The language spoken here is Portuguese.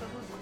nossa música.